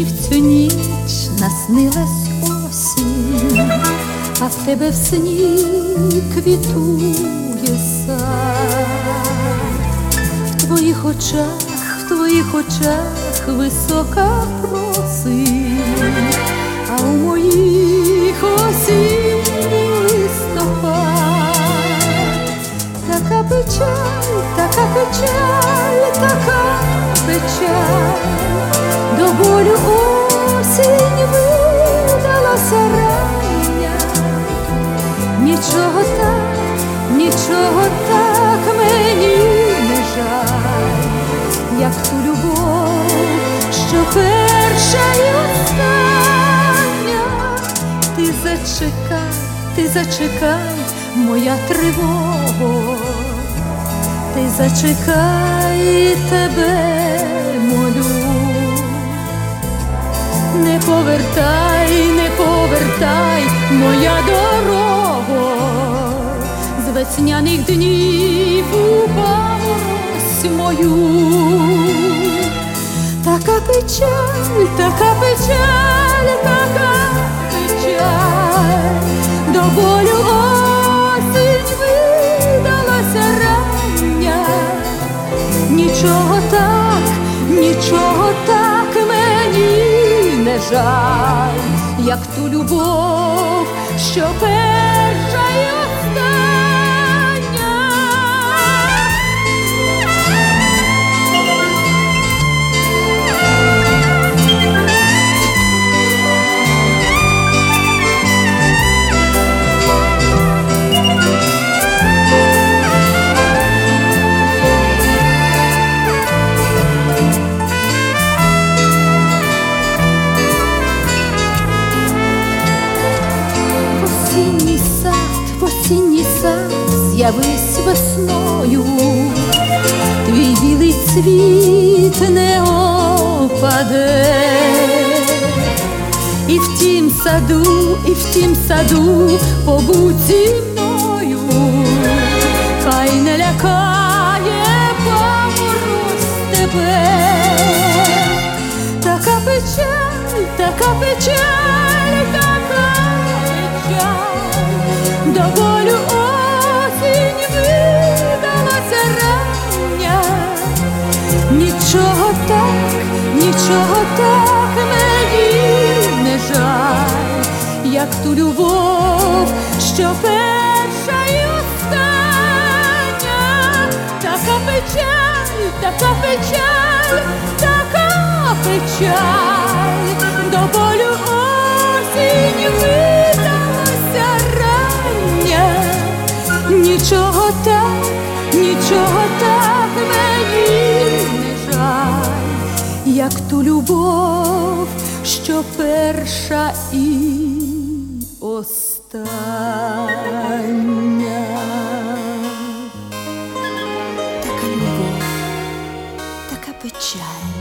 мені в цю ніч наснилась осінь, а в тебе в сні квітує сад. В твоїх очах, в твоїх очах висока просить, а у моїх осінній листопад. Така печаль, така печаль, болю осінь видалася рання. Нічого так, нічого так мені не жаль, як ту любов, що перша й остання. Ти зачекай, ти зачекай, моя тривого, ти зачекай тебе, повертай, не повертай, моя дорога, з весняних днів у мою. Така печаль, така печаль, така печаль, до жаль, як ту любов, що перша осінній сад, в осінній сад, з'явись весною, твій білий цвіт не опаде, і в тім саду, і в тім саду побудь зі мною, хай не лякає помороз тебе. Така печаль, така печаль, до осінь видалася рання. Нічого так, нічого так не жаль, як ту любов, що перша й така печаль, така печаль, така печаль, нічого так мені не жаль, як ту любов, що перша і остання. Така любов, така печаль,